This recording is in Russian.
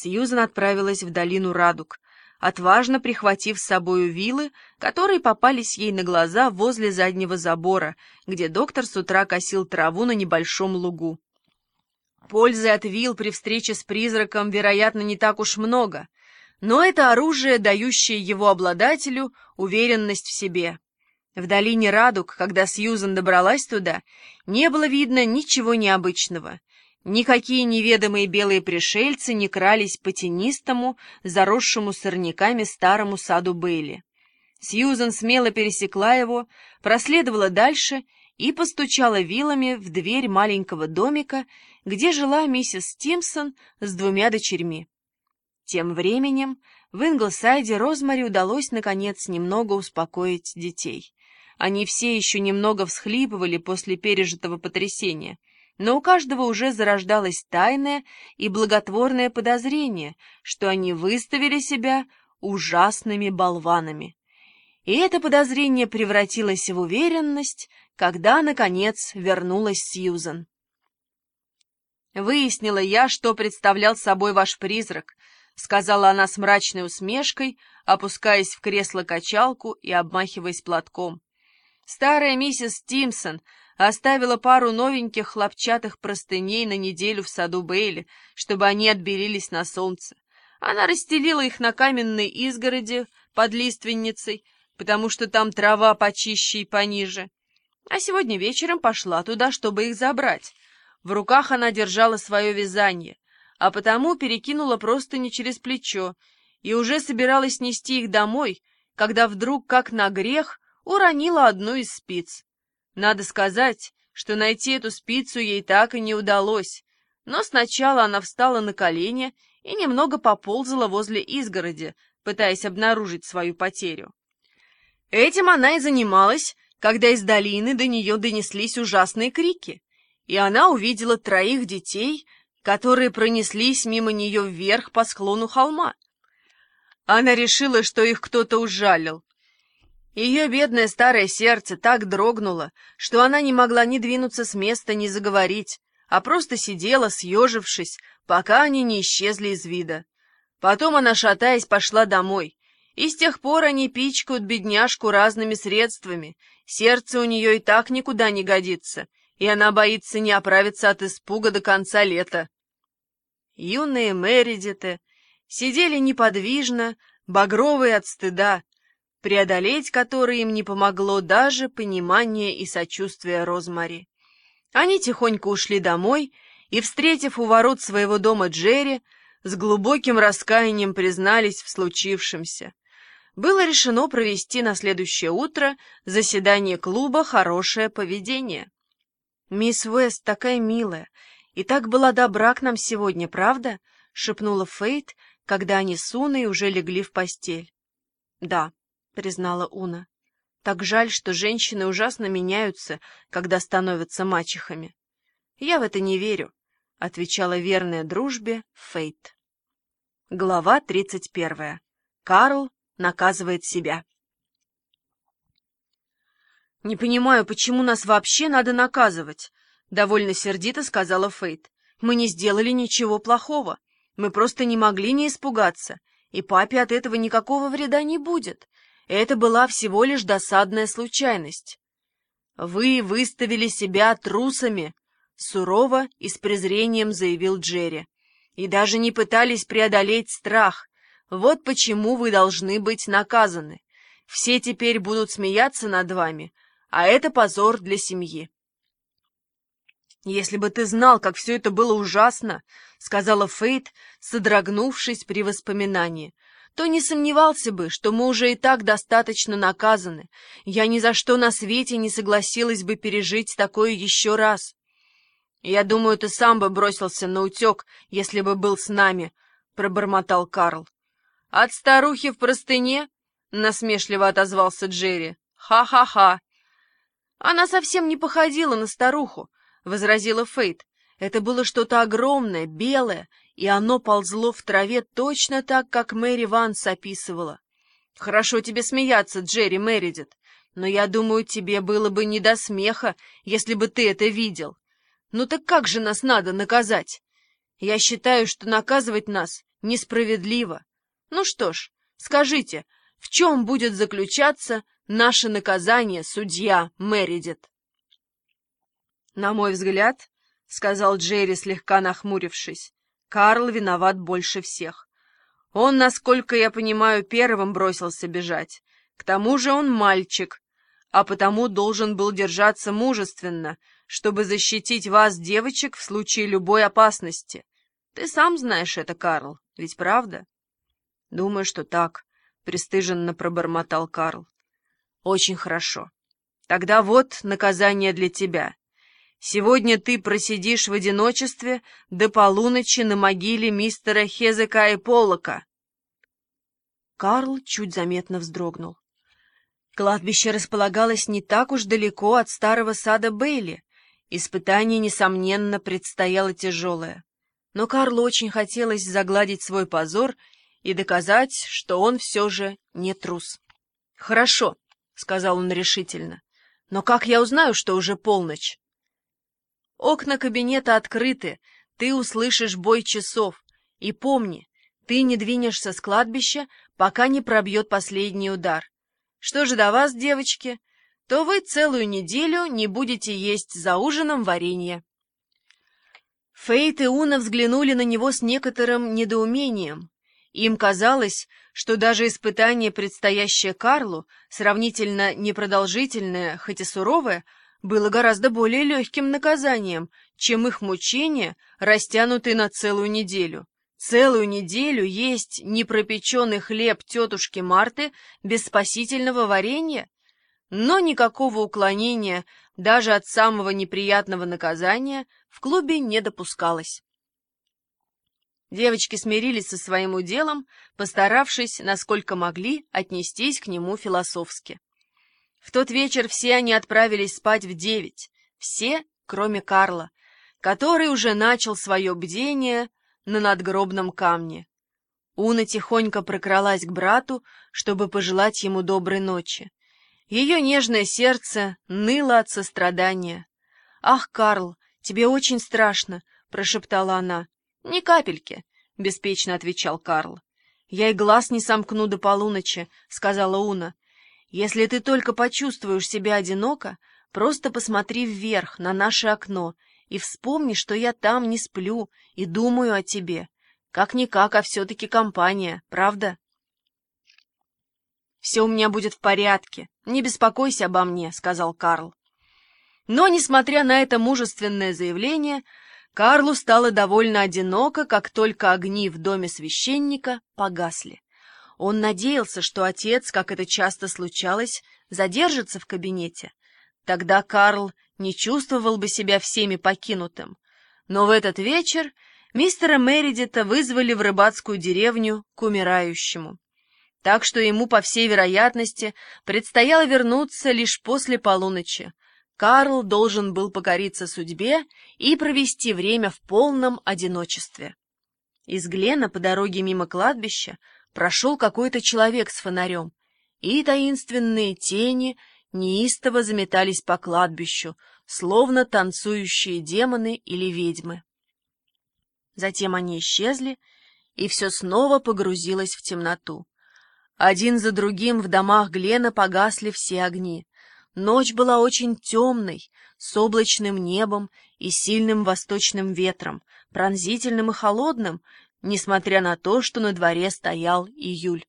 Сьюзан отправилась в долину Радуг, отважно прихватив с собою вилы, которые попались ей на глаза возле заднего забора, где доктор с утра косил траву на небольшом лугу. Пользы от вил при встрече с призраком, вероятно, не так уж много, но это оружие, дающее его обладателю уверенность в себе. В долине Радуг, когда Сьюзан добралась туда, не было видно ничего необычного. Никакие неведомые белые пришельцы не крались по тенистому, заросшему сорняками старому саду Бейли. Сьюзан смело пересекла его, проследовала дальше и постучала вилами в дверь маленького домика, где жила миссис Стимсон с двумя дочерьми. Тем временем в Инглсайде Розмари удалось, наконец, немного успокоить детей. Они все еще немного всхлипывали после пережитого потрясения, но у каждого уже зарождалось тайное и благотворное подозрение, что они выставили себя ужасными болванами. И это подозрение превратилось в уверенность, когда, наконец, вернулась Сьюзан. «Выяснила я, что представлял собой ваш призрак», — сказала она с мрачной усмешкой, опускаясь в кресло-качалку и обмахиваясь платком. Старая миссис Тимсон оставила пару новеньких хлопчатых простыней на неделю в саду Бейли, чтобы они отбелились на солнце. Она расстелила их на каменной изгороди под лиственницей, потому что там трава почище и пониже. А сегодня вечером пошла туда, чтобы их забрать. В руках она держала свое вязание, а потому перекинула просто не через плечо и уже собиралась нести их домой, когда вдруг, как на грех, уронила одну из спиц. Надо сказать, что найти эту спицу ей так и не удалось, но сначала она встала на колени и немного поползала возле изгороди, пытаясь обнаружить свою потерю. Этим она и занималась, когда из долины до нее донеслись ужасные крики, и она увидела троих детей, которые пронеслись мимо нее вверх по склону холма. Она решила, что их кто-то ужалил, ее бедное старое сердце так дрогнуло, что она не могла ни двинуться с места, ни заговорить, а просто сидела, съежившись, пока они не исчезли из вида. Потом она, шатаясь, пошла домой, и с тех пор они пичкают бедняжку разными средствами. Сердце у нее и так никуда не годится, и она боится не оправиться от испуга до конца лета. Юные Мередиты сидели неподвижно, багровые от стыда, преодолеть которые им не помогло даже понимание и сочувствие Розмари. Они тихонько ушли домой и, встретив у ворот своего дома Джерри, с глубоким раскаянием признались в случившемся. Было решено провести на следующее утро заседание клуба «Хорошее поведение». «Мисс Уэст такая милая и так была добра к нам сегодня, правда?» — шепнула Фейт, когда они с Уной уже легли в постель. «Да», — признала Уна. «Так жаль, что женщины ужасно меняются, когда становятся мачехами». «Я в это не верю», — отвечала верная дружбе Фейт. Глава тридцать первая. Карл наказывает себя. «Не понимаю, почему нас вообще надо наказывать?» — довольно сердито сказала Фейт. «Мы не сделали ничего плохого. Мы просто не могли не испугаться, и папе от этого никакого вреда не будет. Это была всего лишь досадная случайность. «Вы выставили себя трусами», — сурово и с презрением заявил Джерри. «И даже не пытались преодолеть страх. Вот почему вы должны быть наказаны. Все теперь будут смеяться над вами, а это позор для семьи». «Если бы ты знал, как все это было ужасно», — сказала Фейт, содрогнувшись при воспоминании, — то не сомневался бы, что мы уже и так достаточно наказаны. Я ни за что на свете не согласилась бы пережить такое еще раз. Я думаю, ты сам бы бросился на утек, если бы был с нами, — пробормотал Карл. — От старухи в простыне? — насмешливо отозвался Джерри. «Ха — Она совсем не походила на старуху, — возразила Фейт. Это было что-то огромное, белое, и оно ползло в траве точно так, как Мэри Ванс описывала. Хорошо тебе смеяться, Джерри Мередит, но я думаю, тебе было бы не до смеха, если бы ты это видел. Ну так как же нас надо наказать? Я считаю, что наказывать нас несправедливо. Ну что ж, скажите, в чем будет заключаться наше наказание, судья Мередит? На мой взгляд, — сказал Джерри, слегка нахмурившись, — Карл виноват больше всех. Он, насколько я понимаю, первым бросился бежать. К тому же он мальчик, а потому должен был держаться мужественно, чтобы защитить вас, девочек, в случае любой опасности. Ты сам знаешь это, Карл, ведь правда? Думаю, что так, — пристыженно пробормотал Карл. Очень хорошо. Тогда вот наказание для тебя. Сегодня ты просидишь в одиночестве до полуночи на могиле мистера Хезека и Полока. Карл чуть заметно вздрогнул. Кладбище располагалось не так уж далеко от старого сада Бейли. Испытание, несомненно, предстояло тяжелое. Но Карлу очень хотелось загладить свой позор и доказать, что он все же не трус. «Хорошо», — сказал он решительно, — «но как я узнаю, что уже полночь?» «Окна кабинета открыты, ты услышишь бой часов. И помни, ты не двинешься с кладбища, пока не пробьет последний удар. Что же до вас, девочки, то вы целую неделю не будете есть за ужином варенье. Фейт и Уна взглянули на него с некоторым недоумением. Им казалось, что даже испытание, предстоящее Карлу, сравнительно непродолжительное, хоть и суровое, было гораздо более легким наказанием, чем их мучения, растянутые на целую неделю. Целую неделю есть непропеченный хлеб тетушки Марты без спасительного варенья? Но никакого уклонения даже от самого неприятного наказания в клубе не допускалось. Девочки смирились со своим уделом, постаравшись, насколько могли, отнестись к нему философски. В тот вечер все они отправились спать в девять, все, кроме Карла, который уже начал свое бдение на надгробном камне. Уна тихонько прокралась к брату, чтобы пожелать ему доброй ночи. Ее нежное сердце ныло от сострадания. «Ах, Карл, тебе очень страшно!» — прошептала она. «Ни капельки!» — беспечно отвечал Карл. «Я и глаз не сомкну до полуночи», — сказала Уна. «Если ты только почувствуешь себя одиноко, просто посмотри вверх, на наше окно, и вспомни, что я там не сплю и думаю о тебе. Как-никак, а все-таки компания, правда? «Все у меня будет в порядке. Не беспокойся обо мне», — сказал Карл. Но, несмотря на это мужественное заявление, Карлу стало довольно одиноко, как только огни в доме священника погасли. Он надеялся, что отец, как это часто случалось, задержится в кабинете. Тогда Карл не чувствовал бы себя всеми покинутым. Но в этот вечер мистера Мередита вызвали в рыбацкую деревню к умирающему. Так что ему, по всей вероятности, предстояло вернуться лишь после полуночи. Карл должен был покориться судьбе и провести время в полном одиночестве. Из Глена по дороге мимо кладбища прошел какой-то человек с фонарем, и таинственные тени неистово заметались по кладбищу, словно танцующие демоны или ведьмы. Затем они исчезли, и все снова погрузилось в темноту. Один за другим в домах Глена погасли все огни. Ночь была очень темной, с облачным небом и сильным восточным ветром, пронзительным и холодным, несмотря на то, что на дворе стоял июль.